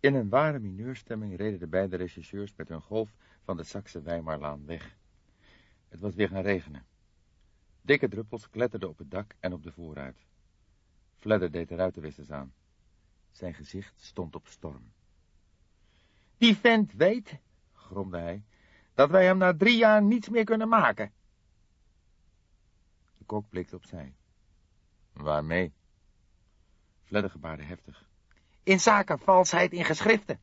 In een ware mineurstemming reden de beide rechercheurs met hun golf van de Saxe Weimarlaan weg. Het was weer gaan regenen. Dikke druppels kletterden op het dak en op de voorruit. Fledder deed de ruitenwissers aan. Zijn gezicht stond op storm. Die vent weet, gromde hij, dat wij hem na drie jaar niets meer kunnen maken. De kok blikte opzij. Waarmee? Fledder gebaarde heftig. In zaken valsheid in geschriften.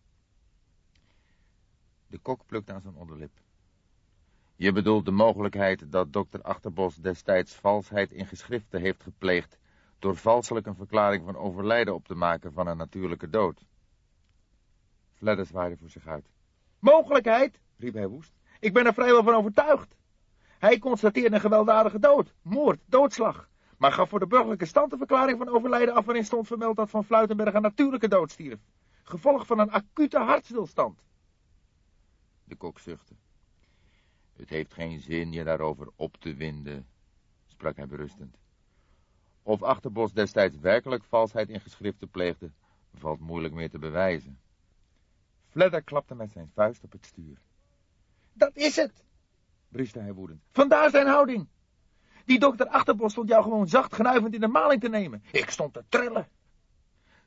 De kok plukte aan zijn onderlip. Je bedoelt de mogelijkheid dat dokter Achterbos destijds valsheid in geschriften heeft gepleegd door valselijk een verklaring van overlijden op te maken van een natuurlijke dood. Fledder zwaaide voor zich uit. Mogelijkheid, riep hij woest. Ik ben er vrijwel van overtuigd. Hij constateerde een gewelddadige dood, moord, doodslag, maar gaf voor de burgerlijke stand de verklaring van overlijden af waarin stond vermeld dat Van Fluitenberg een natuurlijke dood stierf, gevolg van een acute hartstilstand. De kok zuchtte. Het heeft geen zin je daarover op te winden, sprak hij berustend. Of Achterbos destijds werkelijk valsheid in geschriften pleegde, valt moeilijk meer te bewijzen. Fledder klapte met zijn vuist op het stuur. Dat is het, brieste hij woedend. Vandaar zijn houding. Die dokter Achterbos stond jou gewoon zacht genuivend in de maling te nemen. Ik stond te trillen.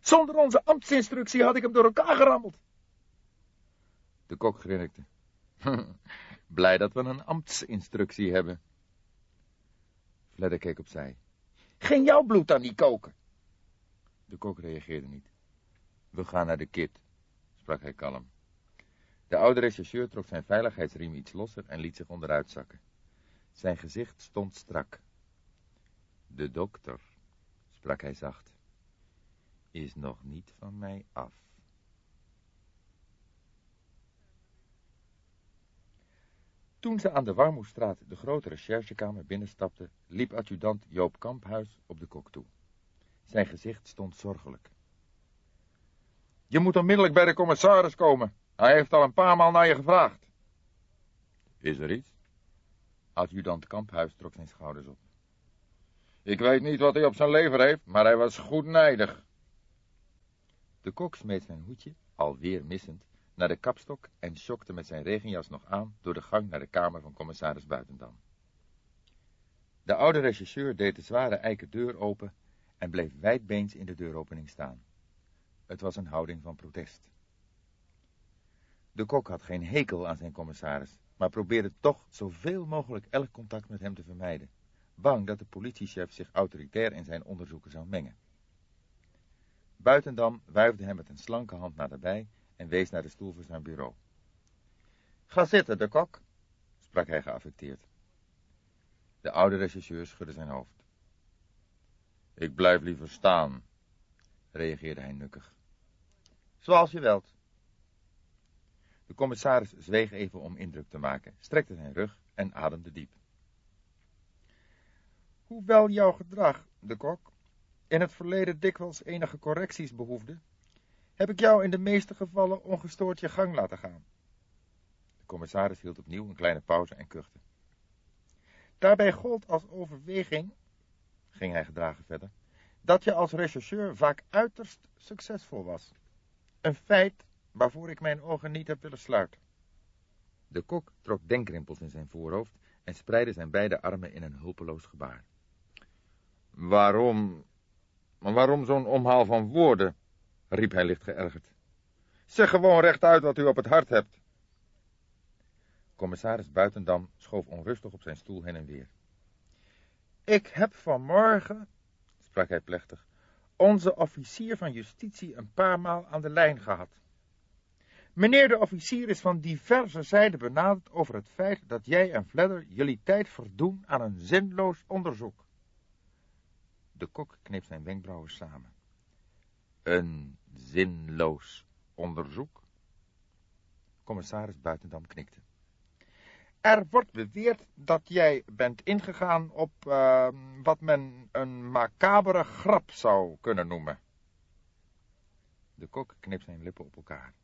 Zonder onze ambtsinstructie had ik hem door elkaar gerammeld. De kok grinnikte. Blij dat we een ambtsinstructie hebben. Fledder keek opzij. Ging jouw bloed dan niet koken? De kok reageerde niet. We gaan naar de kit, sprak hij kalm. De oude rechercheur trok zijn veiligheidsriem iets losser en liet zich onderuit zakken. Zijn gezicht stond strak. De dokter, sprak hij zacht, is nog niet van mij af. Toen ze aan de Warmoestraat de grote recherchekamer binnenstapte, liep adjudant Joop Kamphuis op de kok toe. Zijn gezicht stond zorgelijk. Je moet onmiddellijk bij de commissaris komen. Hij heeft al een paar maal naar je gevraagd. Is er iets? Adjudant Kamphuis trok zijn schouders op. Ik weet niet wat hij op zijn lever heeft, maar hij was goed nijdig. De kok smeet zijn hoedje, alweer missend, naar de kapstok en schokte met zijn regenjas nog aan door de gang naar de kamer van commissaris Buitendam. De oude regisseur deed de zware eiken deur open en bleef wijdbeens in de deuropening staan. Het was een houding van protest. De kok had geen hekel aan zijn commissaris, maar probeerde toch zoveel mogelijk elk contact met hem te vermijden, bang dat de politiechef zich autoritair in zijn onderzoeken zou mengen. Buitendam wuifde hem met een slanke hand naderbij en wees naar de stoel voor zijn bureau. Ga zitten, de kok, sprak hij geaffecteerd. De oude regisseur schudde zijn hoofd. Ik blijf liever staan, reageerde hij nukkig. Zoals je wilt. De commissaris zweeg even om indruk te maken, strekte zijn rug en ademde diep. Hoewel jouw gedrag, de kok, in het verleden dikwijls enige correcties behoefde, heb ik jou in de meeste gevallen ongestoord je gang laten gaan. De commissaris hield opnieuw een kleine pauze en kuchte. Daarbij gold als overweging, ging hij gedragen verder, dat je als rechercheur vaak uiterst succesvol was. Een feit waarvoor ik mijn ogen niet heb willen sluiten. De kok trok denkrimpels in zijn voorhoofd en spreidde zijn beide armen in een hulpeloos gebaar. Waarom, waarom zo'n omhaal van woorden? riep hij licht geërgerd. Zeg gewoon rechtuit wat u op het hart hebt. Commissaris Buitendam schoof onrustig op zijn stoel heen en weer. Ik heb vanmorgen, sprak hij plechtig, onze officier van justitie een paar maal aan de lijn gehad. Meneer de officier is van diverse zijden benaderd over het feit dat jij en Fledder jullie tijd verdoen aan een zinloos onderzoek. De kok kneep zijn wenkbrauwen samen. Een zinloos onderzoek? Commissaris Buitendam knikte. Er wordt beweerd dat jij bent ingegaan op uh, wat men een macabere grap zou kunnen noemen. De kok knipt zijn lippen op elkaar.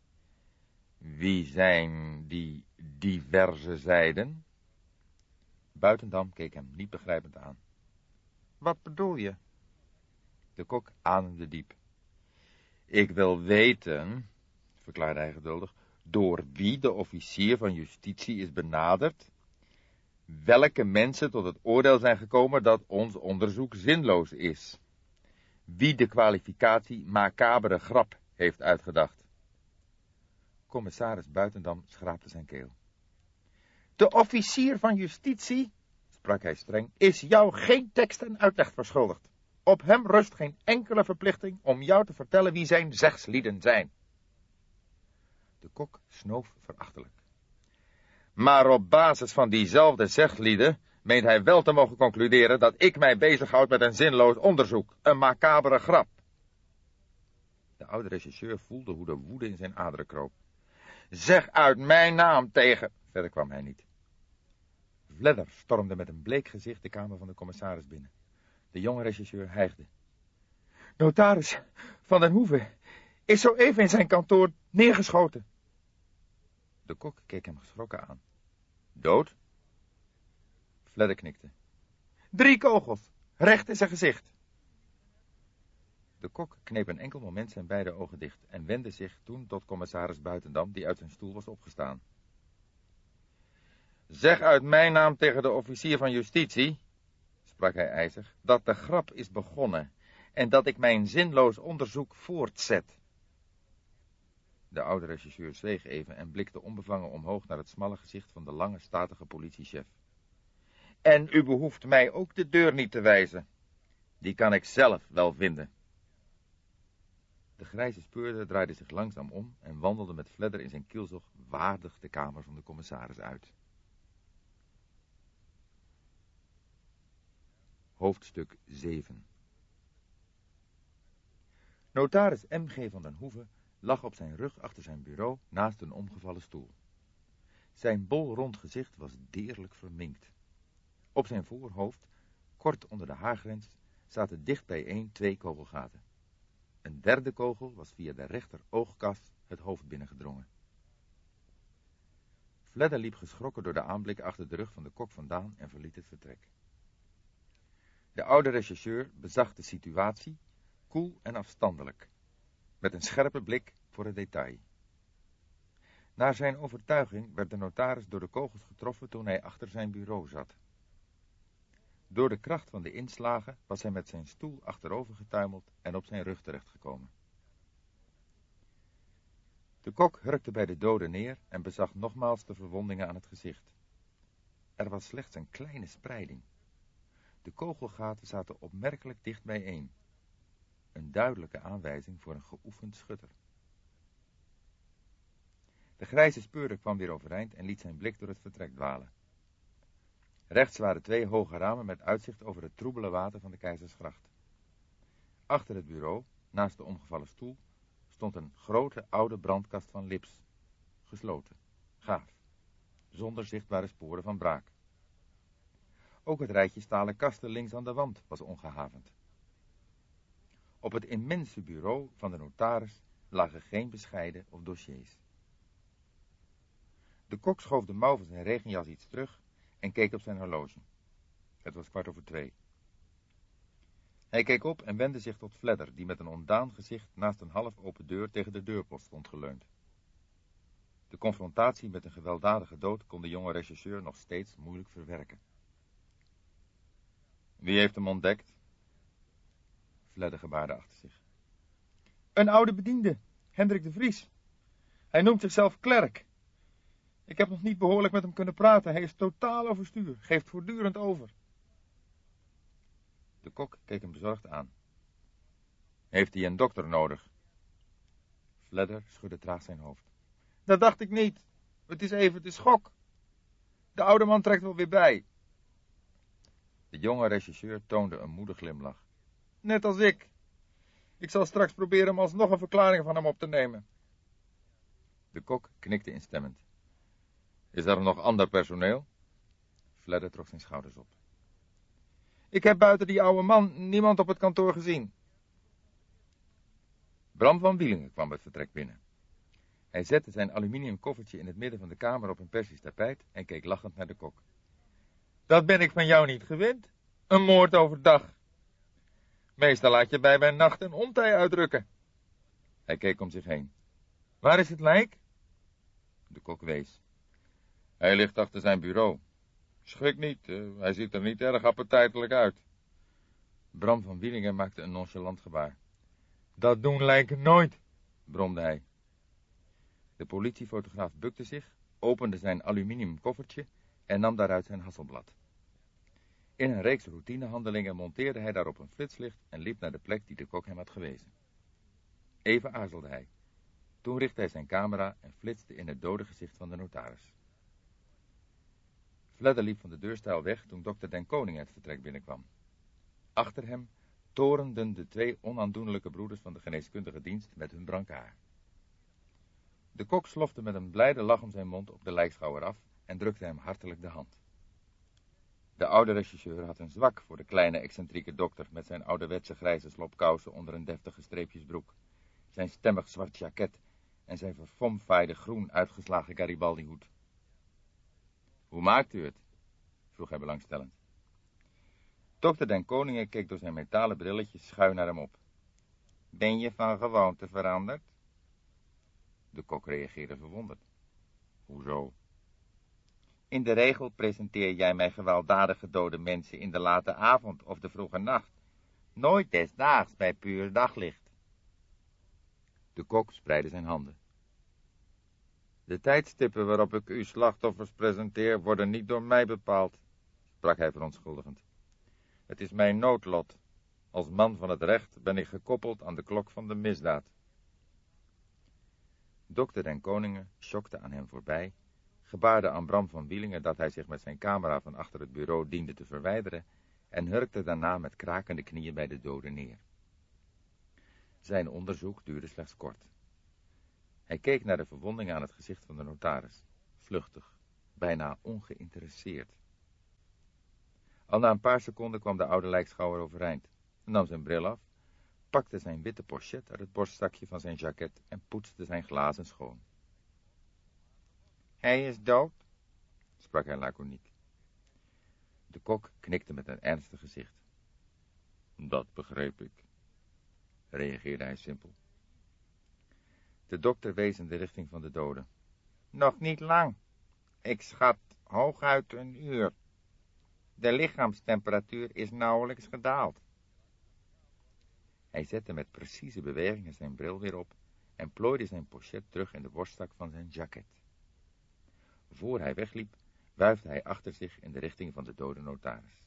Wie zijn die diverse zijden? Buitendam keek hem niet begrijpend aan. Wat bedoel je? De kok ademde diep. Ik wil weten, verklaarde hij geduldig, door wie de officier van justitie is benaderd, welke mensen tot het oordeel zijn gekomen dat ons onderzoek zinloos is, wie de kwalificatie macabere grap heeft uitgedacht. Commissaris Buitendam schraapte zijn keel. De officier van justitie, sprak hij streng, is jou geen tekst en uitleg verschuldigd. Op hem rust geen enkele verplichting om jou te vertellen wie zijn zegslieden zijn. De kok snoof verachtelijk. Maar op basis van diezelfde zegslieden meent hij wel te mogen concluderen dat ik mij bezighoud met een zinloos onderzoek, een macabere grap. De oude regisseur voelde hoe de woede in zijn aderen kroop. Zeg uit mijn naam tegen... Verder kwam hij niet. Vledder stormde met een bleek gezicht de kamer van de commissaris binnen. De jonge regisseur hijgde. Notaris van den Hoeve is zo even in zijn kantoor neergeschoten. De kok keek hem geschrokken aan. Dood? Fledder knikte. Drie kogels, recht in zijn gezicht. De kok kneep een enkel moment zijn beide ogen dicht en wendde zich toen tot commissaris Buitendam, die uit zijn stoel was opgestaan. Zeg uit mijn naam tegen de officier van justitie, sprak hij ijzig, dat de grap is begonnen en dat ik mijn zinloos onderzoek voortzet. De oude regisseur zweeg even en blikte onbevangen omhoog naar het smalle gezicht van de lange, statige politiechef. En u behoeft mij ook de deur niet te wijzen. Die kan ik zelf wel vinden. De grijze speurder draaide zich langzaam om en wandelde met Fledder in zijn kielzog waardig de kamer van de commissaris uit. Hoofdstuk 7 Notaris M.G. van den Hoeve lag op zijn rug achter zijn bureau naast een omgevallen stoel. Zijn bolrond gezicht was deerlijk verminkt. Op zijn voorhoofd, kort onder de haargrens, zaten dicht bijeen twee kogelgaten. Een derde kogel was via de rechter oogkas het hoofd binnengedrongen. Fledder liep geschrokken door de aanblik achter de rug van de kok vandaan en verliet het vertrek. De oude rechercheur bezag de situatie, koel en afstandelijk, met een scherpe blik voor het detail. Naar zijn overtuiging werd de notaris door de kogels getroffen toen hij achter zijn bureau zat. Door de kracht van de inslagen was hij met zijn stoel achterover getuimeld en op zijn rug terechtgekomen. De kok hurkte bij de dode neer en bezag nogmaals de verwondingen aan het gezicht. Er was slechts een kleine spreiding. De kogelgaten zaten opmerkelijk dicht bijeen. Een duidelijke aanwijzing voor een geoefend schutter. De grijze speurder kwam weer overeind en liet zijn blik door het vertrek dwalen. Rechts waren twee hoge ramen met uitzicht over het troebele water van de Keizersgracht. Achter het bureau, naast de omgevallen stoel, stond een grote oude brandkast van lips. Gesloten, gaaf, zonder zichtbare sporen van braak. Ook het rijtje stalen kasten links aan de wand was ongehavend. Op het immense bureau van de notaris lagen geen bescheiden of dossiers. De kok schoof de mouw van zijn regenjas iets terug en keek op zijn horloge. Het was kwart over twee. Hij keek op en wendde zich tot Fledder, die met een ondaan gezicht naast een half open deur tegen de deurpost stond geleund. De confrontatie met een gewelddadige dood kon de jonge regisseur nog steeds moeilijk verwerken. Wie heeft hem ontdekt? Fledder gebaarde achter zich. Een oude bediende, Hendrik de Vries. Hij noemt zichzelf klerk. Ik heb nog niet behoorlijk met hem kunnen praten. Hij is totaal overstuur, geeft voortdurend over. De kok keek hem bezorgd aan. Heeft hij een dokter nodig? Fledder schudde traag zijn hoofd. Dat dacht ik niet. Het is even de schok. De oude man trekt wel weer bij. De jonge regisseur toonde een moedig glimlach. Net als ik. Ik zal straks proberen om alsnog een verklaring van hem op te nemen. De kok knikte instemmend. Is er nog ander personeel? Fledder trok zijn schouders op. Ik heb buiten die oude man niemand op het kantoor gezien. Bram van Wielingen kwam het vertrek binnen. Hij zette zijn aluminium koffertje in het midden van de kamer op een persisch tapijt en keek lachend naar de kok. Dat ben ik van jou niet gewend. Een moord overdag. Meestal laat je bij mijn nacht een ontij uitdrukken. Hij keek om zich heen. Waar is het lijk? De kok wees. Hij ligt achter zijn bureau. Schrik niet, uh, hij ziet er niet erg appetijtelijk uit. Bram van Wielingen maakte een nonchalant gebaar. Dat doen lijken nooit, bromde hij. De politiefotograaf bukte zich, opende zijn aluminium koffertje en nam daaruit zijn hasselblad. In een reeks routinehandelingen monteerde hij daarop een flitslicht en liep naar de plek die de kok hem had gewezen. Even aarzelde hij. Toen richtte hij zijn camera en flitste in het dode gezicht van de notaris. Fledder liep van de deurstijl weg toen dokter Den Koning het vertrek binnenkwam. Achter hem torenden de twee onaandoenlijke broeders van de geneeskundige dienst met hun brancard. De kok slofte met een blijde lach om zijn mond op de lijkschouwer af en drukte hem hartelijk de hand. De oude regisseur had een zwak voor de kleine excentrieke dokter met zijn ouderwetse grijze slopkousen onder een deftige streepjesbroek, zijn stemmig zwart jaket en zijn verfomfaaide groen uitgeslagen Garibaldi-hoed. Hoe maakt u het? vroeg hij belangstellend. Dokter Den Koningen keek door zijn metalen brilletjes schuin naar hem op. Ben je van gewoonte veranderd? De kok reageerde verwonderd. Hoezo? In de regel presenteer jij mij gewelddadige dode mensen in de late avond of de vroege nacht. Nooit desdaags bij puur daglicht. De kok spreidde zijn handen. De tijdstippen waarop ik uw slachtoffers presenteer worden niet door mij bepaald, sprak hij verontschuldigend. Het is mijn noodlot. Als man van het recht ben ik gekoppeld aan de klok van de misdaad. Dokter den Koningen schokte aan hem voorbij, gebaarde aan Bram van Wielingen dat hij zich met zijn camera van achter het bureau diende te verwijderen en hurkte daarna met krakende knieën bij de doden neer. Zijn onderzoek duurde slechts kort. Hij keek naar de verwondingen aan het gezicht van de notaris, vluchtig, bijna ongeïnteresseerd. Al na een paar seconden kwam de oude lijkschouwer overeind, nam zijn bril af, pakte zijn witte pochet uit het borstzakje van zijn jacket en poetste zijn glazen schoon. Hij is dood, sprak hij laconiek. De kok knikte met een ernstig gezicht. Dat begreep ik, reageerde hij simpel. De dokter wees in de richting van de doden. Nog niet lang. Ik schat hooguit een uur. De lichaamstemperatuur is nauwelijks gedaald. Hij zette met precieze bewegingen zijn bril weer op en plooide zijn pochet terug in de borstzak van zijn jacket. Voor hij wegliep, wuifde hij achter zich in de richting van de dode notaris.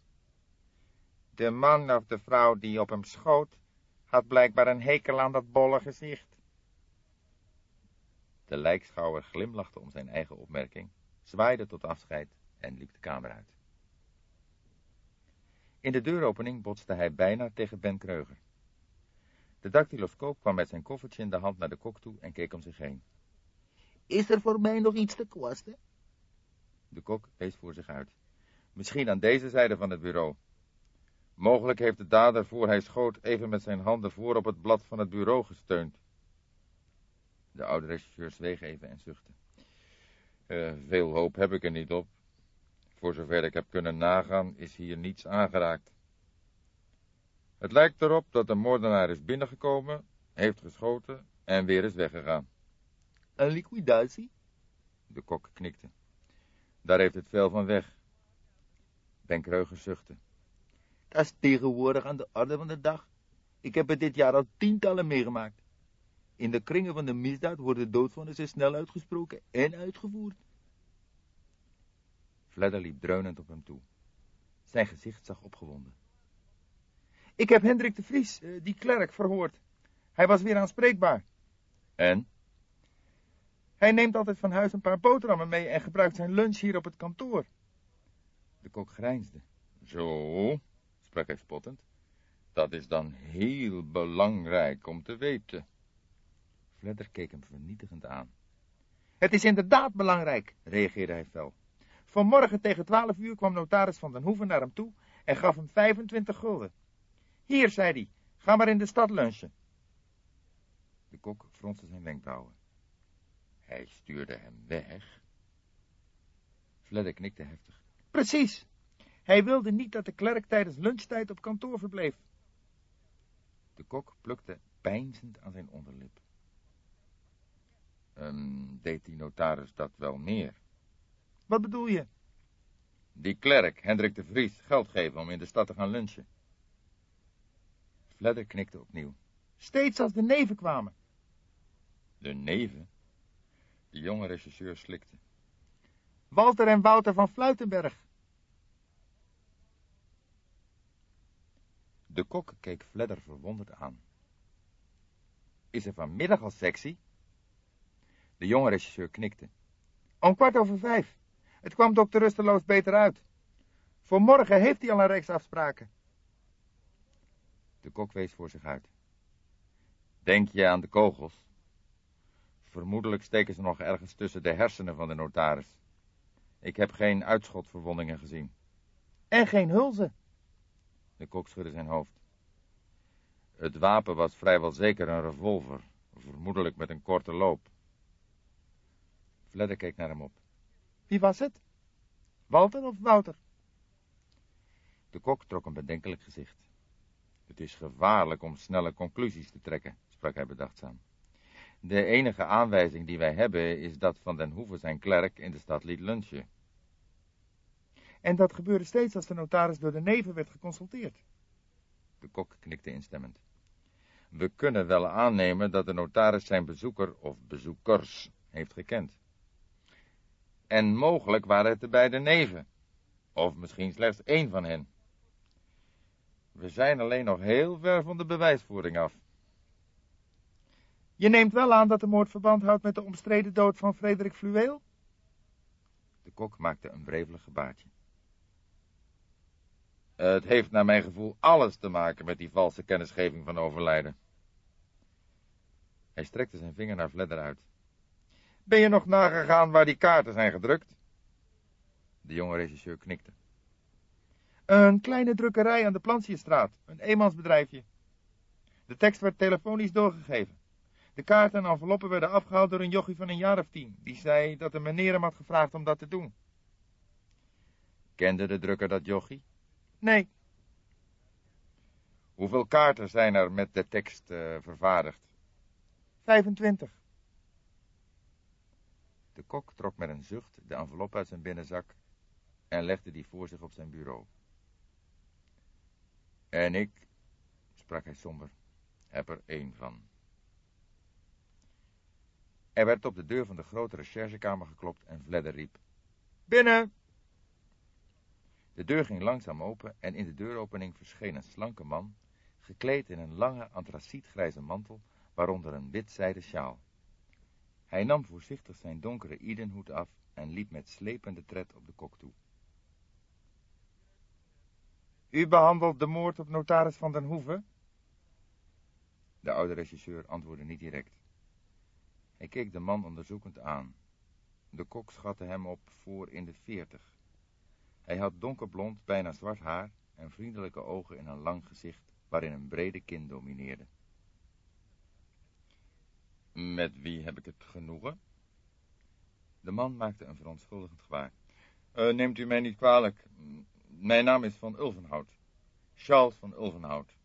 De man of de vrouw die op hem schoot, had blijkbaar een hekel aan dat bolle gezicht. De lijkschouwer glimlachte om zijn eigen opmerking, zwaaide tot afscheid en liep de kamer uit. In de deuropening botste hij bijna tegen Ben Kreuger. De dactyloscoop kwam met zijn koffertje in de hand naar de kok toe en keek om zich heen. Is er voor mij nog iets te kosten? De kok wees voor zich uit. Misschien aan deze zijde van het bureau. Mogelijk heeft de dader voor hij schoot even met zijn handen voor op het blad van het bureau gesteund. De oude regisseur zweeg even en zuchtte. Uh, veel hoop heb ik er niet op. Voor zover ik heb kunnen nagaan, is hier niets aangeraakt. Het lijkt erop dat de moordenaar is binnengekomen, heeft geschoten en weer is weggegaan. Een liquidatie? De kok knikte. Daar heeft het veel van weg. Ben Kreuger zuchtte. Dat is tegenwoordig aan de orde van de dag. Ik heb het dit jaar al tientallen meegemaakt. In de kringen van de misdaad worden doodvonnissen snel uitgesproken en uitgevoerd. Fledder liep dreunend op hem toe. Zijn gezicht zag opgewonden. Ik heb Hendrik de Vries, eh, die klerk, verhoord. Hij was weer aanspreekbaar. En? Hij neemt altijd van huis een paar boterhammen mee en gebruikt zijn lunch hier op het kantoor. De kok grijnsde. Zo, sprak hij spottend. Dat is dan heel belangrijk om te weten. Fledder keek hem vernietigend aan. Het is inderdaad belangrijk, reageerde hij fel. Vanmorgen tegen twaalf uur kwam notaris van den Hoeven naar hem toe en gaf hem 25 gulden. Hier, zei hij, ga maar in de stad lunchen. De kok fronste zijn wenkbrauwen. Hij stuurde hem weg. Fledder knikte heftig. Precies. Hij wilde niet dat de klerk tijdens lunchtijd op kantoor verbleef. De kok plukte pijnzend aan zijn onderlip. Ehm, deed die notaris dat wel meer? Wat bedoel je? Die klerk, Hendrik de Vries, geld geven om in de stad te gaan lunchen. Fledder knikte opnieuw. Steeds als de neven kwamen. De neven? De jonge regisseur slikte. Walter en Wouter van Fluitenberg. De kok keek Fledder verwonderd aan. Is er vanmiddag al sexy? De jonge regisseur knikte. Om kwart over vijf. Het kwam dokter Rusteloos beter uit. Voor morgen heeft hij al een reeks afspraken. De kok wees voor zich uit. Denk je aan de kogels? Vermoedelijk steken ze nog ergens tussen de hersenen van de notaris. Ik heb geen uitschotverwondingen gezien. En geen hulzen. De kok schudde zijn hoofd. Het wapen was vrijwel zeker een revolver, vermoedelijk met een korte loop. Fledder keek naar hem op. Wie was het? Walter of Wouter? De kok trok een bedenkelijk gezicht. Het is gevaarlijk om snelle conclusies te trekken, sprak hij bedachtzaam. De enige aanwijzing die wij hebben is dat Van den Hoeven zijn klerk in de stad liet lunchen. En dat gebeurde steeds als de notaris door de neven werd geconsulteerd. De kok knikte instemmend. We kunnen wel aannemen dat de notaris zijn bezoeker of bezoekers heeft gekend. En mogelijk waren het de beide neven, of misschien slechts één van hen. We zijn alleen nog heel ver van de bewijsvoering af. Je neemt wel aan dat de moord verband houdt met de omstreden dood van Frederik Fluweel? De kok maakte een wrevelig gebaartje. Het heeft naar mijn gevoel alles te maken met die valse kennisgeving van overlijden. Hij strekte zijn vinger naar Vledder uit. Ben je nog nagegaan waar die kaarten zijn gedrukt? De jonge regisseur knikte. Een kleine drukkerij aan de Plantierstraat, een eenmansbedrijfje. De tekst werd telefonisch doorgegeven. De kaarten en enveloppen werden afgehaald door een jochie van een jaar of tien, die zei dat de meneer hem had gevraagd om dat te doen. Kende de drukker dat jochie? Nee. Hoeveel kaarten zijn er met de tekst uh, vervaardigd? 25. De kok trok met een zucht de envelop uit zijn binnenzak en legde die voor zich op zijn bureau. En ik, sprak hij somber, heb er één van. Er werd op de deur van de grote recherchekamer geklopt en Vledder riep. Binnen! De deur ging langzaam open en in de deuropening verscheen een slanke man, gekleed in een lange antracietgrijze mantel, waaronder een wit zijden sjaal. Hij nam voorzichtig zijn donkere idenhoed af en liep met slepende tred op de kok toe. U behandelt de moord op notaris van den Hoeve? De oude regisseur antwoordde niet direct. Hij keek de man onderzoekend aan. De kok schatte hem op voor in de veertig. Hij had donkerblond, bijna zwart haar en vriendelijke ogen in een lang gezicht, waarin een brede kin domineerde. Met wie heb ik het genoegen? De man maakte een verontschuldigend gebaar. Uh, neemt u mij niet kwalijk. Mijn naam is Van Ulvenhout. Charles van Ulvenhout.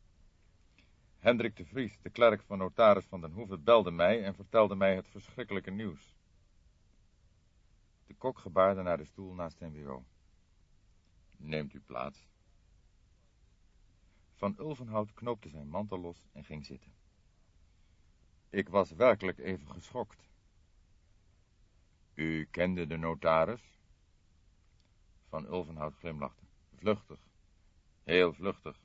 Hendrik de Vries, de klerk van notaris van den Hoeve, belde mij en vertelde mij het verschrikkelijke nieuws. De kok gebaarde naar de stoel naast zijn bureau. Neemt u plaats. Van Ulvenhout knoopte zijn mantel los en ging zitten. Ik was werkelijk even geschokt. U kende de notaris? Van Ulvenhout glimlachte. Vluchtig. Heel vluchtig.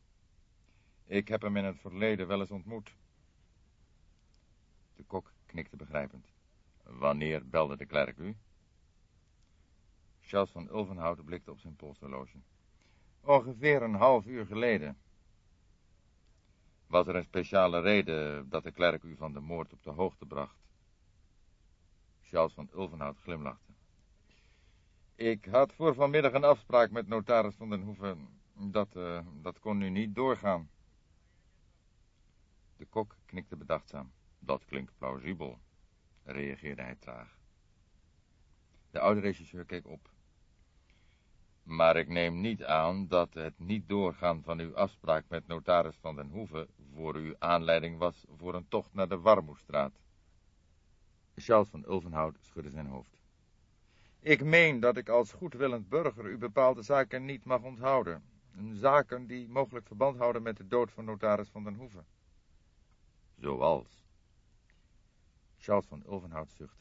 Ik heb hem in het verleden wel eens ontmoet. De kok knikte begrijpend. Wanneer belde de klerk u? Charles van Ulvenhout blikte op zijn polshorloge. Ongeveer een half uur geleden. Was er een speciale reden dat de klerk u van de moord op de hoogte bracht? Charles van Ulvenhout glimlachte. Ik had voor vanmiddag een afspraak met notaris van den Hoeven. Dat, uh, dat kon nu niet doorgaan. De kok knikte bedachtzaam. Dat klinkt plausibel, reageerde hij traag. De oude regisseur keek op. Maar ik neem niet aan dat het niet doorgaan van uw afspraak met notaris van den Hoeve voor u aanleiding was voor een tocht naar de Warmoestraat. Charles van Ulvenhout schudde zijn hoofd. Ik meen dat ik als goedwillend burger u bepaalde zaken niet mag onthouden. Zaken die mogelijk verband houden met de dood van notaris van den Hoeve. Zoals? Charles van Ulvenhout zuchtte.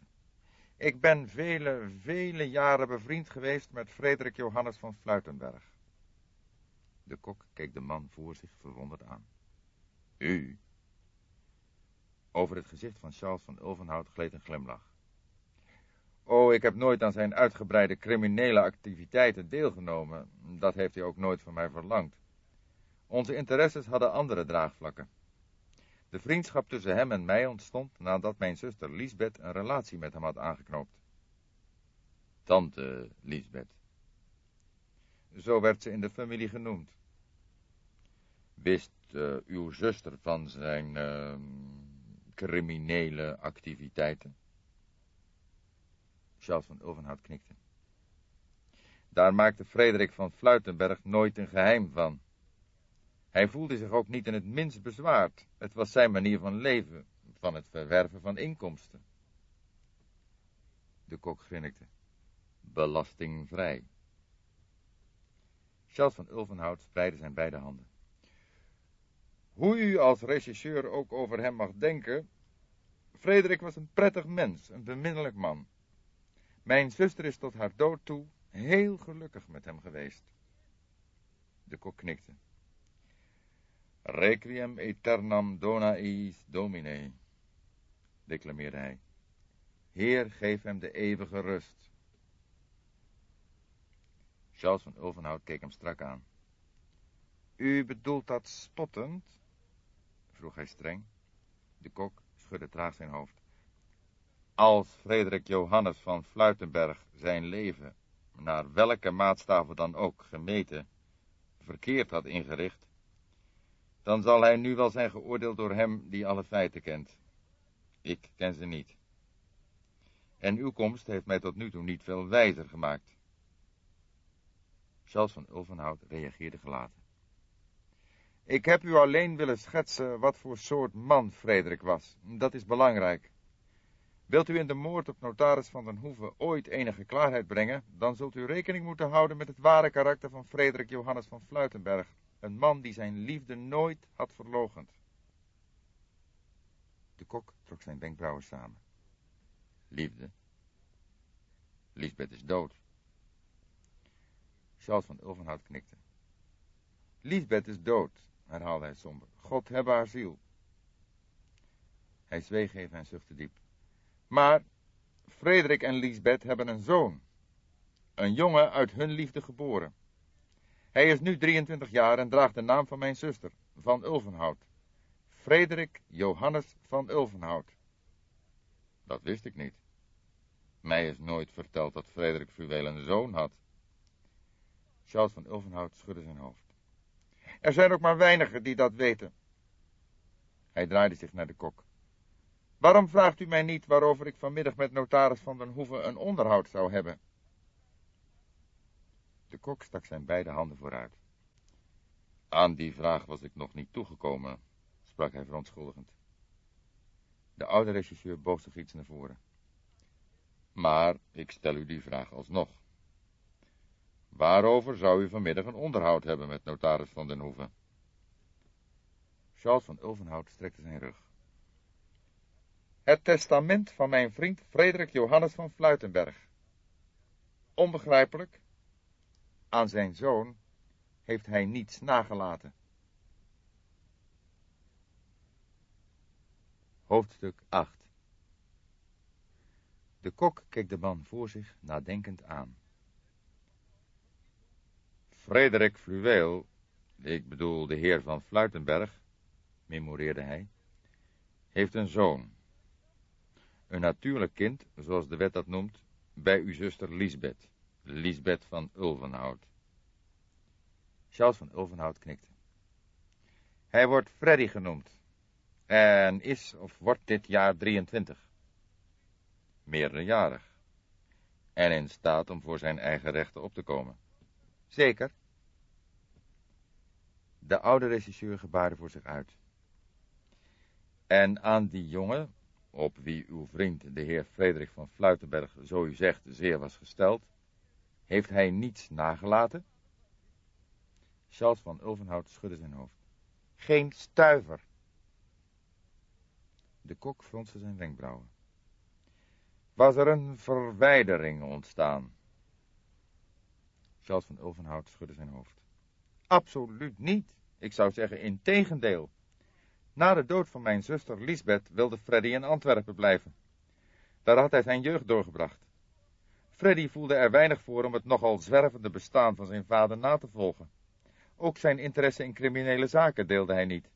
Ik ben vele, vele jaren bevriend geweest met Frederik Johannes van Fluitenberg. De kok keek de man voor zich verwonderd aan. U? Over het gezicht van Charles van Ulvenhout gleed een glimlach. Oh, ik heb nooit aan zijn uitgebreide criminele activiteiten deelgenomen. Dat heeft hij ook nooit van mij verlangd. Onze interesses hadden andere draagvlakken. De vriendschap tussen hem en mij ontstond nadat mijn zuster Lisbeth een relatie met hem had aangeknoopt. Tante Lisbeth. Zo werd ze in de familie genoemd. Wist uh, uw zuster van zijn uh, criminele activiteiten? Charles van Ulvenhout knikte. Daar maakte Frederik van Fluitenberg nooit een geheim van. Hij voelde zich ook niet in het minst bezwaard. Het was zijn manier van leven, van het verwerven van inkomsten. De kok grinnikte. Belastingvrij. Charles van Ulvenhout spreidde zijn beide handen. Hoe u als regisseur ook over hem mag denken, Frederik was een prettig mens, een beminnelijk man. Mijn zuster is tot haar dood toe heel gelukkig met hem geweest. De kok knikte. Requiem aeternam dona eis domine, declameerde hij. Heer, geef hem de eeuwige rust. Charles van Ulvenhout keek hem strak aan. U bedoelt dat spottend? vroeg hij streng. De kok schudde traag zijn hoofd. Als Frederik Johannes van Fluitenberg zijn leven, naar welke maatstaven dan ook gemeten, verkeerd had ingericht, dan zal hij nu wel zijn geoordeeld door hem die alle feiten kent. Ik ken ze niet. En uw komst heeft mij tot nu toe niet veel wijzer gemaakt. Charles van Ulvenhout reageerde gelaten. Ik heb u alleen willen schetsen wat voor soort man Frederik was. Dat is belangrijk. Wilt u in de moord op notaris van den Hoeve ooit enige klaarheid brengen, dan zult u rekening moeten houden met het ware karakter van Frederik Johannes van Fluitenberg, een man die zijn liefde nooit had verlogend. De kok trok zijn wenkbrauwen samen. Liefde? Lisbeth is dood. Charles van Ulvenhout knikte. Lisbeth is dood, herhaalde hij somber. God hebben haar ziel. Hij zweeg even en zuchtte diep. Maar Frederik en Lisbeth hebben een zoon. Een jongen uit hun liefde geboren. Hij is nu 23 jaar en draagt de naam van mijn zuster, van Ulvenhout. Frederik Johannes van Ulvenhout. Dat wist ik niet. Mij is nooit verteld dat Frederik Fluweel een zoon had. Charles van Ulvenhout schudde zijn hoofd. Er zijn ook maar weinigen die dat weten. Hij draaide zich naar de kok. Waarom vraagt u mij niet waarover ik vanmiddag met notaris van den Hoeve een onderhoud zou hebben? De kok stak zijn beide handen vooruit. Aan die vraag was ik nog niet toegekomen, sprak hij verontschuldigend. De oude regisseur boog zich iets naar voren. Maar ik stel u die vraag alsnog. Waarover zou u vanmiddag een onderhoud hebben met notaris van den Hoeve? Charles van Ulvenhout strekte zijn rug. Het testament van mijn vriend Frederik Johannes van Fluitenberg. Onbegrijpelijk. Aan zijn zoon heeft hij niets nagelaten. Hoofdstuk 8 De kok keek de man voor zich nadenkend aan. Frederik Fluweel, ik bedoel de heer van Fluitenberg, memoreerde hij, heeft een zoon. Een natuurlijk kind, zoals de wet dat noemt, bij uw zuster Lisbeth, Lisbeth van Ulvenhout. Charles van Ulvenhout knikte. Hij wordt Freddy genoemd en is of wordt dit jaar 23. Meerderjarig. En in staat om voor zijn eigen rechten op te komen. Zeker. De oude regisseur gebaarde voor zich uit. En aan die jongen, op wie uw vriend, de heer Frederik van Fluitenberg, zo u zegt, zeer was gesteld, heeft hij niets nagelaten? Charles van Ulvenhout schudde zijn hoofd. Geen stuiver. De kok fronste zijn wenkbrauwen. Was er een verwijdering ontstaan? Charles van Ulvenhout schudde zijn hoofd. Absoluut niet. Ik zou zeggen in tegendeel. Na de dood van mijn zuster Lisbeth wilde Freddy in Antwerpen blijven. Daar had hij zijn jeugd doorgebracht. Freddy voelde er weinig voor om het nogal zwervende bestaan van zijn vader na te volgen. Ook zijn interesse in criminele zaken deelde hij niet.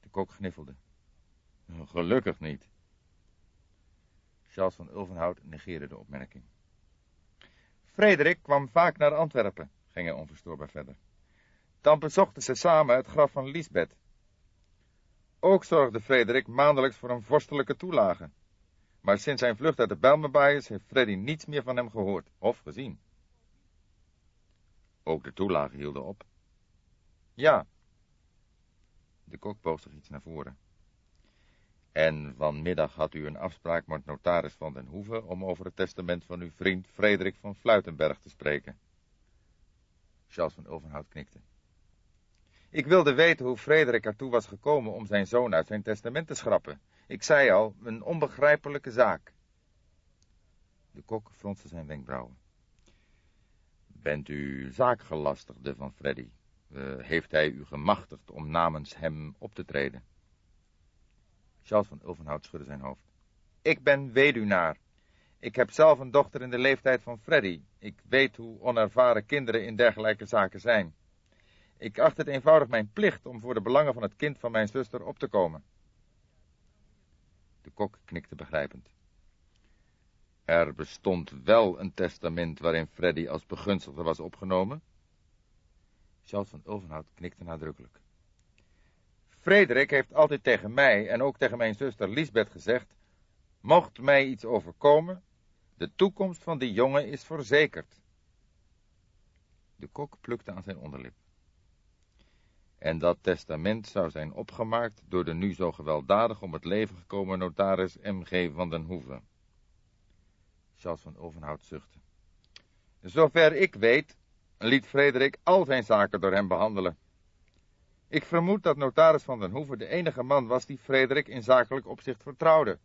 De kok gniffelde. Gelukkig niet. Charles van Ulvenhout negeerde de opmerking. Frederik kwam vaak naar Antwerpen, ging hij onverstoorbaar verder. Dan bezochten ze samen het graf van Lisbeth. Ook zorgde Frederik maandelijks voor een vorstelijke toelage. Maar sinds zijn vlucht uit de Belmenbaaiers heeft Freddy niets meer van hem gehoord of gezien. Ook de toelagen hielden op. Ja. De kok boog zich iets naar voren. En vanmiddag had u een afspraak met notaris van den Hoeve om over het testament van uw vriend Frederik van Fluitenberg te spreken. Charles van Ulvenhout knikte. Ik wilde weten hoe Frederik ertoe was gekomen om zijn zoon uit zijn testament te schrappen. Ik zei al, een onbegrijpelijke zaak. De kok fronste zijn wenkbrauwen. Bent u zaakgelastigde van Freddy? Uh, heeft hij u gemachtigd om namens hem op te treden? Charles van Ulvenhout schudde zijn hoofd. Ik ben weduwnaar. Ik heb zelf een dochter in de leeftijd van Freddy. Ik weet hoe onervaren kinderen in dergelijke zaken zijn. Ik acht het eenvoudig mijn plicht om voor de belangen van het kind van mijn zuster op te komen. De kok knikte begrijpend. Er bestond wel een testament waarin Freddy als begunstigde was opgenomen. Charles van Ulvenhout knikte nadrukkelijk. Frederik heeft altijd tegen mij en ook tegen mijn zuster Lisbeth gezegd, mocht mij iets overkomen, de toekomst van die jongen is verzekerd. De kok plukte aan zijn onderlip. En dat testament zou zijn opgemaakt door de nu zo gewelddadig om het leven gekomen notaris M.G. van den Hoeve. Charles van Ulvenhout zuchtte. Zover ik weet, liet Frederik al zijn zaken door hem behandelen. Ik vermoed dat notaris van den Hoeve de enige man was die Frederik in zakelijk opzicht vertrouwde.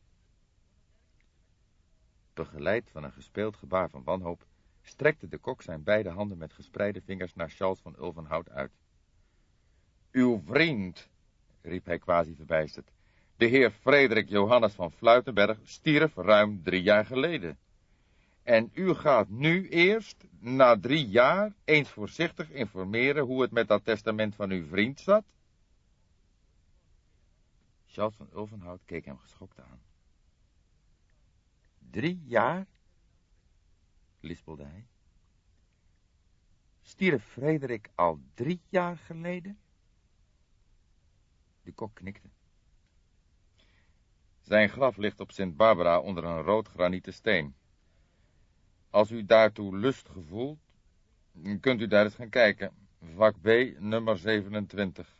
Begeleid van een gespeeld gebaar van wanhoop, strekte de kok zijn beide handen met gespreide vingers naar Charles van Ulvenhout uit. Uw vriend, riep hij quasi verbijsterd, de heer Frederik Johannes van Fluitenberg stierf ruim drie jaar geleden. En u gaat nu eerst, na drie jaar, eens voorzichtig informeren hoe het met dat testament van uw vriend zat? Charles van Ulvenhout keek hem geschokt aan. Drie jaar? lispelde hij. Stierf Frederik al drie jaar geleden? De kok knikte. Zijn graf ligt op Sint Barbara onder een rood granieten steen. Als u daartoe lust gevoelt, kunt u daar eens gaan kijken. Vak B, nummer 27.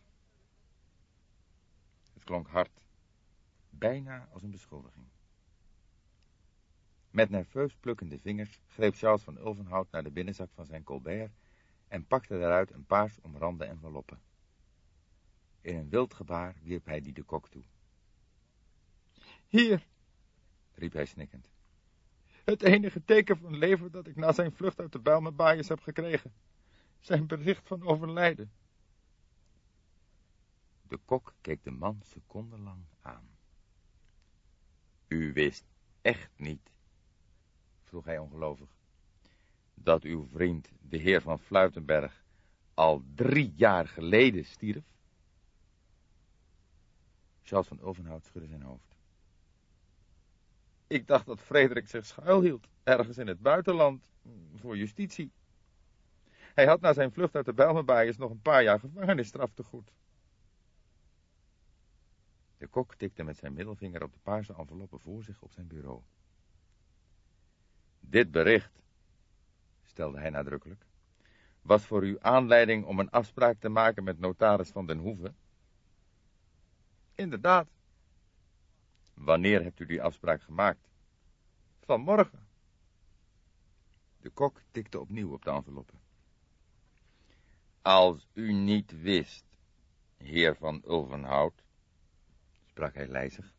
Het klonk hard, bijna als een beschuldiging. Met nerveus plukkende vingers greep Charles van Ulvenhout naar de binnenzak van zijn colbert en pakte daaruit een paars omrande enveloppe. In een wild gebaar wierp hij die de kok toe. Hier, riep hij snikkend. Het enige teken van leven dat ik na zijn vlucht uit de Bijlmerbaaiers heb gekregen. Zijn bericht van overlijden. De kok keek de man secondenlang aan. U wist echt niet, vroeg hij ongelovig, dat uw vriend, de heer van Fluitenberg, al drie jaar geleden stierf? Charles van Ulvenhout schudde zijn hoofd. Ik dacht dat Frederik zich schuilhield, ergens in het buitenland, voor justitie. Hij had na zijn vlucht uit de Bijlmerbaaiers nog een paar jaar gevangenisstraf te goed. De kok tikte met zijn middelvinger op de paarse enveloppe voor zich op zijn bureau. Dit bericht, stelde hij nadrukkelijk, was voor u aanleiding om een afspraak te maken met notaris van den Hoeve? Inderdaad. Wanneer hebt u die afspraak gemaakt? Vanmorgen. De kok tikte opnieuw op de enveloppe. Als u niet wist, heer van Ulvenhout, sprak hij lijzig,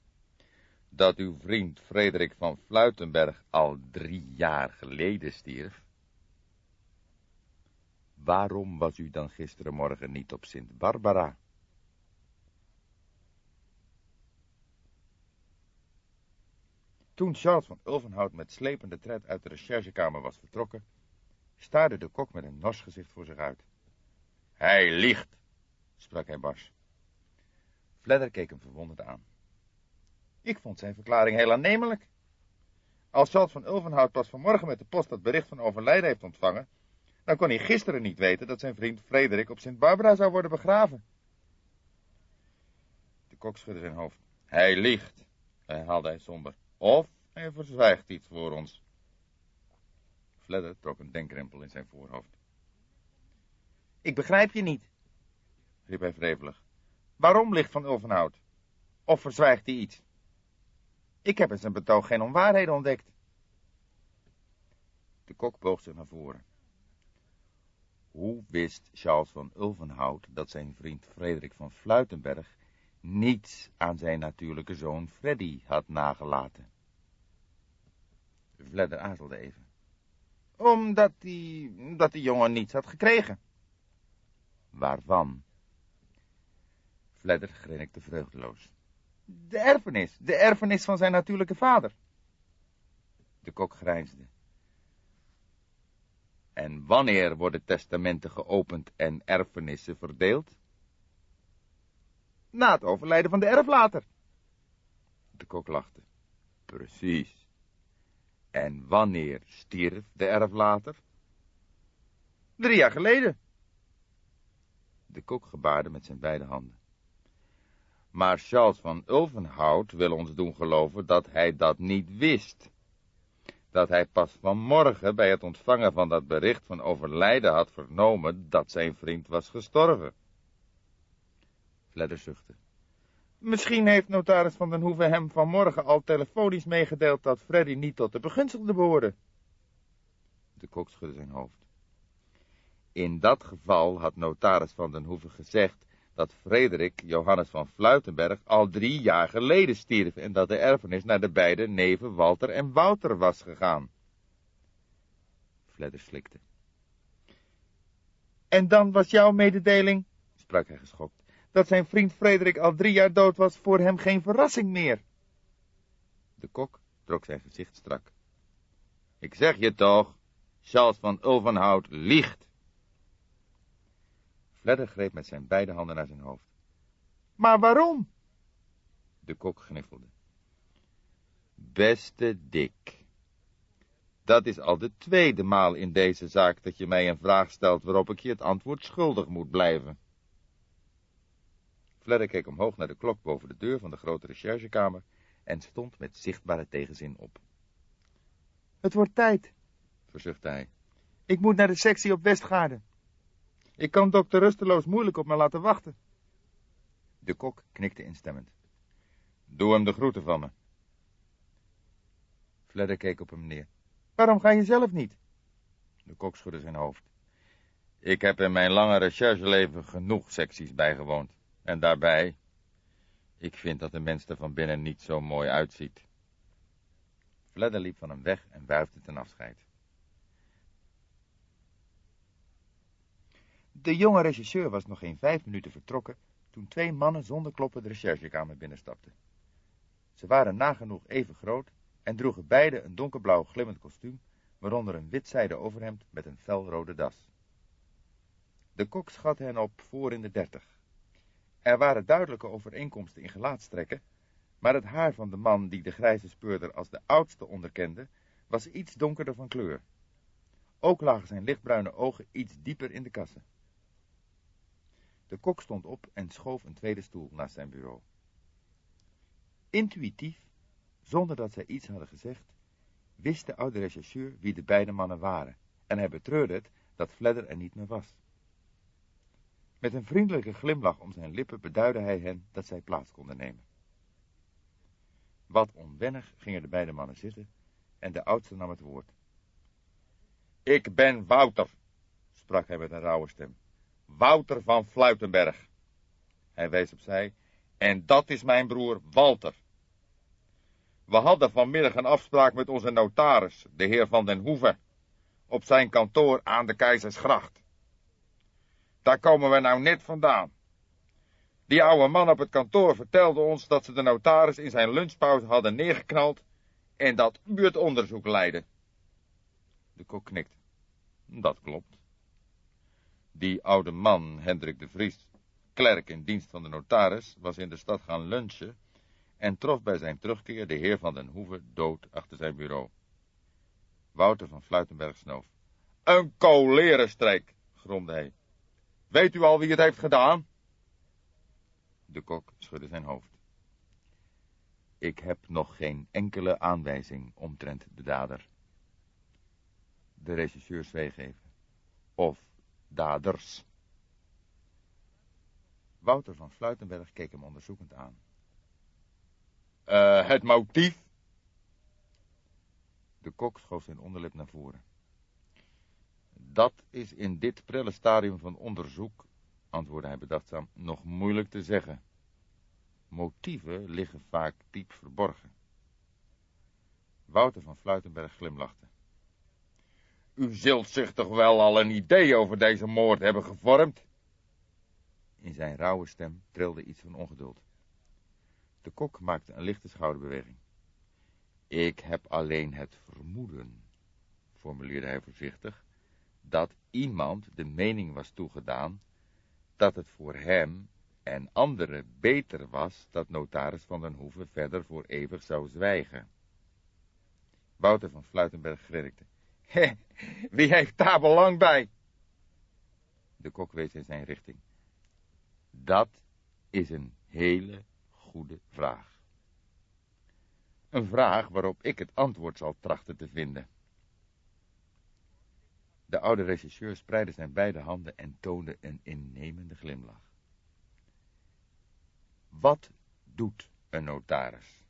dat uw vriend Frederik van Fluitenberg al drie jaar geleden stierf, waarom was u dan gisterenmorgen niet op Sint Toen Charles van Ulvenhout met slepende tred uit de recherchekamer was vertrokken, staarde de kok met een nors gezicht voor zich uit. Hij liegt, sprak hij bars. Fledder keek hem verwonderd aan. Ik vond zijn verklaring heel aannemelijk. Als Charles van Ulvenhout pas vanmorgen met de post dat bericht van overlijden heeft ontvangen, dan kon hij gisteren niet weten dat zijn vriend Frederik op Sint Barbara zou worden begraven. De kok schudde zijn hoofd. Hij liegt, herhaalde hij somber. Of hij verzwijgt iets voor ons. Fledder trok een denkrimpel in zijn voorhoofd. Ik begrijp je niet, riep hij wrevelig. Waarom ligt Van Ulvenhout? Of verzwijgt hij iets? Ik heb in zijn betoog geen onwaarheden ontdekt. De kok boog zich naar voren. Hoe wist Charles van Ulvenhout dat zijn vriend Frederik van Fluitenberg niets aan zijn natuurlijke zoon Freddy had nagelaten? Vledder aarzelde even. Omdat die, dat die jongen niets had gekregen. Waarvan? Fledder grinnikte vreugdeloos. De erfenis, de erfenis van zijn natuurlijke vader. De kok grijnsde. En wanneer worden testamenten geopend en erfenissen verdeeld? Na het overlijden van de erflater. De kok lachte. Precies. En wanneer stierf de erflater? Drie jaar geleden. De kok gebaarde met zijn beide handen. Maar Charles van Ulvenhout wil ons doen geloven dat hij dat niet wist. Dat hij pas vanmorgen bij het ontvangen van dat bericht van overlijden had vernomen dat zijn vriend was gestorven. Fledder zuchtte. Misschien heeft notaris van den Hoeve hem vanmorgen al telefonisch meegedeeld dat Freddy niet tot de begunstigde behoorde. De kok schudde zijn hoofd. In dat geval had notaris van den Hoeve gezegd dat Frederik Johannes van Fluitenberg al drie jaar geleden stierf en dat de erfenis naar de beide neven Walter en Wouter was gegaan. Fledder slikte. En dan was jouw mededeling, sprak hij geschokt, dat zijn vriend Frederik al drie jaar dood was, voor hem geen verrassing meer. De kok trok zijn gezicht strak. Ik zeg je toch, Charles van Ulvenhout liegt. Fledder greep met zijn beide handen naar zijn hoofd. Maar waarom? De kok gniffelde. Beste Dick, dat is al de tweede maal in deze zaak dat je mij een vraag stelt waarop ik je het antwoord schuldig moet blijven. Fledder keek omhoog naar de klok boven de deur van de grote recherchekamer en stond met zichtbare tegenzin op. Het wordt tijd, verzuchtte hij. Ik moet naar de sectie op Westgaarden. Ik kan dokter Rusteloos moeilijk op me laten wachten. De kok knikte instemmend. Doe hem de groeten van me. Fledder keek op hem neer. Waarom ga je zelf niet? De kok schudde zijn hoofd. Ik heb in mijn lange rechercheleven genoeg secties bijgewoond. En daarbij, ik vind dat de mens er van binnen niet zo mooi uitziet. Fledder liep van hem weg en wuifde ten afscheid. De jonge regisseur was nog geen vijf minuten vertrokken, toen twee mannen zonder kloppen de recherchekamer binnenstapten. Ze waren nagenoeg even groot en droegen beide een donkerblauw glimmend kostuum, waaronder een wit zijden overhemd met een felrode das. De kok schat hen op voor in de dertig. Er waren duidelijke overeenkomsten in gelaatstrekken, maar het haar van de man die de grijze speurder als de oudste onderkende, was iets donkerder van kleur. Ook lagen zijn lichtbruine ogen iets dieper in de kassen. De kok stond op en schoof een tweede stoel naast zijn bureau. Intuïtief, zonder dat zij iets hadden gezegd, wist de oude rechercheur wie de beide mannen waren, en hij betreurde het dat Fledder er niet meer was. Met een vriendelijke glimlach om zijn lippen beduidde hij hen dat zij plaats konden nemen. Wat onwennig gingen de beide mannen zitten en de oudste nam het woord. Ik ben Wouter, sprak hij met een rauwe stem. Wouter van Fluitenberg. Hij wees opzij. En dat is mijn broer Walter. We hadden vanmiddag een afspraak met onze notaris, de heer van den Hoeven, op zijn kantoor aan de Keizersgracht. Daar komen we nou net vandaan. Die oude man op het kantoor vertelde ons dat ze de notaris in zijn lunchpauze hadden neergeknald en dat u het onderzoek leidde. De kok knikt. Dat klopt. Die oude man, Hendrik de Vries, klerk in dienst van de notaris, was in de stad gaan lunchen en trof bij zijn terugkeer de heer van den Hoeve dood achter zijn bureau. Wouter van Fluitenberg snoof. Een kolerenstreek, gromde hij. Weet u al wie het heeft gedaan? De kok schudde zijn hoofd. Ik heb nog geen enkele aanwijzing omtrent de dader. De regisseur zweeg even. Of daders. Wouter van Fluitenberg keek hem onderzoekend aan. Uh, het motief? De kok schoof zijn onderlip naar voren. Dat is in dit prille stadium van onderzoek, antwoordde hij bedachtzaam, nog moeilijk te zeggen. Motieven liggen vaak diep verborgen. Wouter van Fluitenberg glimlachte. U zult zich toch wel al een idee over deze moord hebben gevormd? In zijn rauwe stem trilde iets van ongeduld. De kok maakte een lichte schouderbeweging. Ik heb alleen het vermoeden, formuleerde hij voorzichtig, dat iemand de mening was toegedaan dat het voor hem en anderen beter was dat notaris van den Hoeve verder voor eeuwig zou zwijgen. Wouter van Fluitenberg grinnikte. Wie heeft daar belang bij? De kok wees in zijn richting. Dat is een hele goede vraag. Een vraag waarop ik het antwoord zal trachten te vinden. De oude regisseur spreidde zijn beide handen en toonde een innemende glimlach. Wat doet een notaris?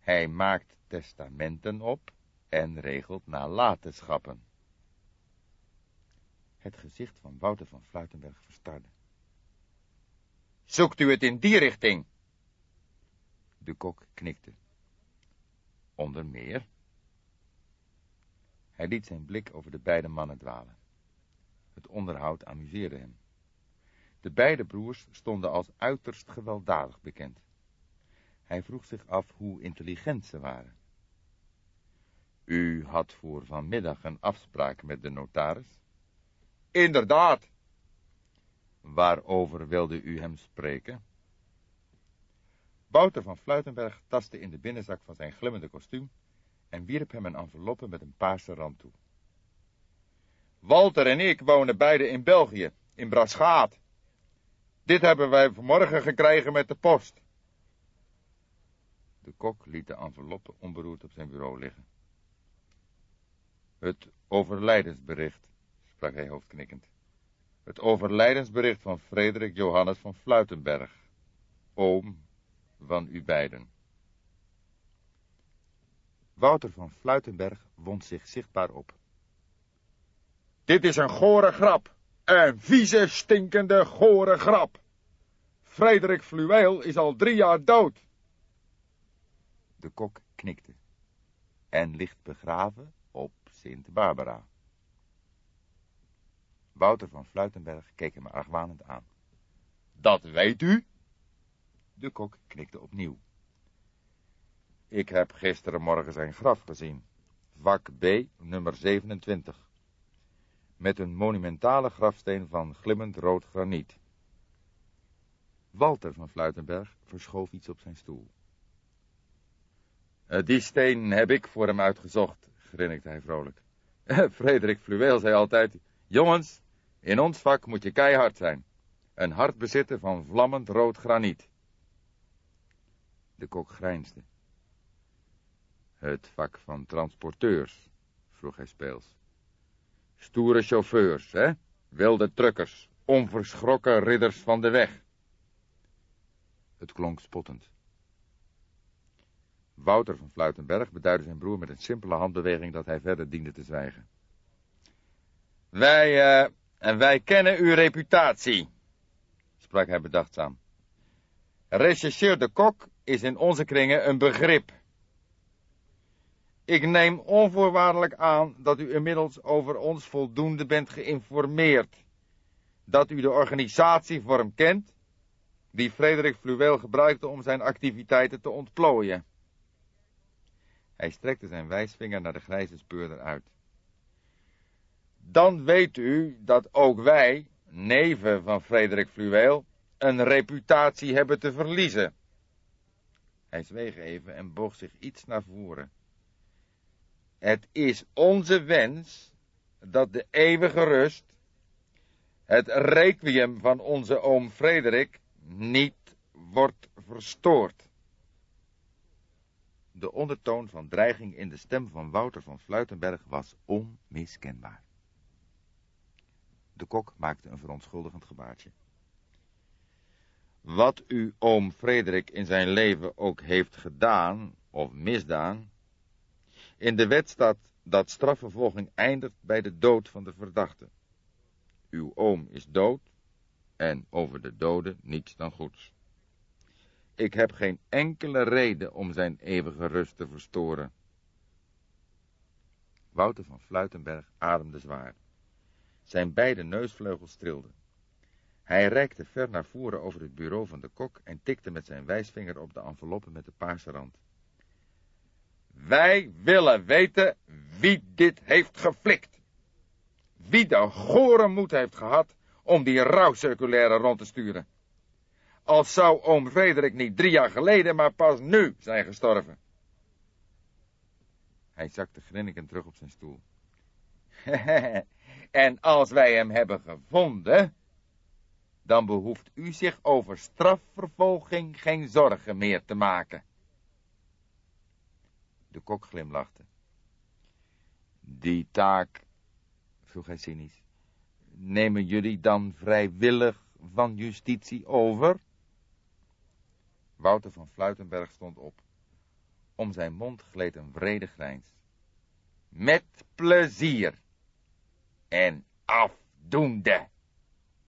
Hij maakt testamenten op en regelt nalatenschappen. Het gezicht van Wouter van Fluitenberg verstarde. Zoekt u het in die richting? De kok knikte. Onder meer. Hij liet zijn blik over de beide mannen dwalen. Het onderhoud amuseerde hem. De beide broers stonden als uiterst gewelddadig bekend. Hij vroeg zich af hoe intelligent ze waren. U had voor vanmiddag een afspraak met de notaris? Inderdaad. Waarover wilde u hem spreken? Wouter van Fluitenberg tastte in de binnenzak van zijn glimmende kostuum en wierp hem een enveloppe met een paarse rand toe. Walter en ik wonen beide in België, in Braschaat. Dit hebben wij vanmorgen gekregen met de post. De kok liet de enveloppe onberoerd op zijn bureau liggen. Het overlijdensbericht, sprak hij hoofdknikkend. Het overlijdensbericht van Frederik Johannes van Fluitenberg, oom van u beiden. Wouter van Fluitenberg wond zich zichtbaar op. Dit is een gore grap, een vieze, stinkende, gore grap. Frederik Fluweel is al drie jaar dood. De kok knikte en ligt begraven op Sint Barbara. Wouter van Fluitenberg keek hem argwanend aan. Dat weet u? De kok knikte opnieuw. Ik heb gisterenmorgen zijn graf gezien. Vak B, nummer 27. Met een monumentale grafsteen van glimmend rood graniet. Walter van Fluitenberg verschoof iets op zijn stoel. Eh, die steen heb ik voor hem uitgezocht, grinnikte hij vrolijk. Frederik Fluweel zei altijd, jongens, in ons vak moet je keihard zijn. Een hart bezitten van vlammend rood graniet. De kok grijnsde. Het vak van transporteurs, vroeg hij speels. Stoere chauffeurs, hè? Wilde truckers, onverschrokken ridders van de weg. Het klonk spottend. Wouter van Fluitenberg beduidde zijn broer met een simpele handbeweging dat hij verder diende te zwijgen. Wij, en wij kennen uw reputatie, sprak hij bedachtzaam. Rechercheur de Kok is in onze kringen een begrip. Ik neem onvoorwaardelijk aan dat u inmiddels over ons voldoende bent geïnformeerd. Dat u de organisatievorm kent, die Frederik Fluweel gebruikte om zijn activiteiten te ontplooien. Hij strekte zijn wijsvinger naar de grijze speurder uit. Dan weet u dat ook wij, neven van Frederik Fluweel, een reputatie hebben te verliezen. Hij zweeg even en boog zich iets naar voren. Het is onze wens dat de eeuwige rust, het requiem van onze oom Frederik, niet wordt verstoord. De ondertoon van dreiging in de stem van Wouter van Fluitenberg was onmiskenbaar. De kok maakte een verontschuldigend gebaartje. Wat uw oom Frederik in zijn leven ook heeft gedaan of misdaan, in de wet staat dat strafvervolging eindigt bij de dood van de verdachte. Uw oom is dood en over de doden niets dan goeds. Ik heb geen enkele reden om zijn eeuwige rust te verstoren. Wouter van Fluitenberg ademde zwaar. Zijn beide neusvleugels trilden. Hij reikte ver naar voren over het bureau van de kok en tikte met zijn wijsvinger op de enveloppe met de paarse rand. Wij willen weten wie dit heeft geflikt. Wie de gore moed heeft gehad om die rouwcirculaire rond te sturen. Als zou oom Frederik niet drie jaar geleden, maar pas nu zijn gestorven. Hij zakte grinnikend terug op zijn stoel. en als wij hem hebben gevonden, dan behoeft u zich over strafvervolging geen zorgen meer te maken. De kok glimlachte. Die taak, vroeg hij cynisch, nemen jullie dan vrijwillig van justitie over? Wouter van Fluitenberg stond op. Om zijn mond gleed een vrede grijns. Met plezier. En afdoende.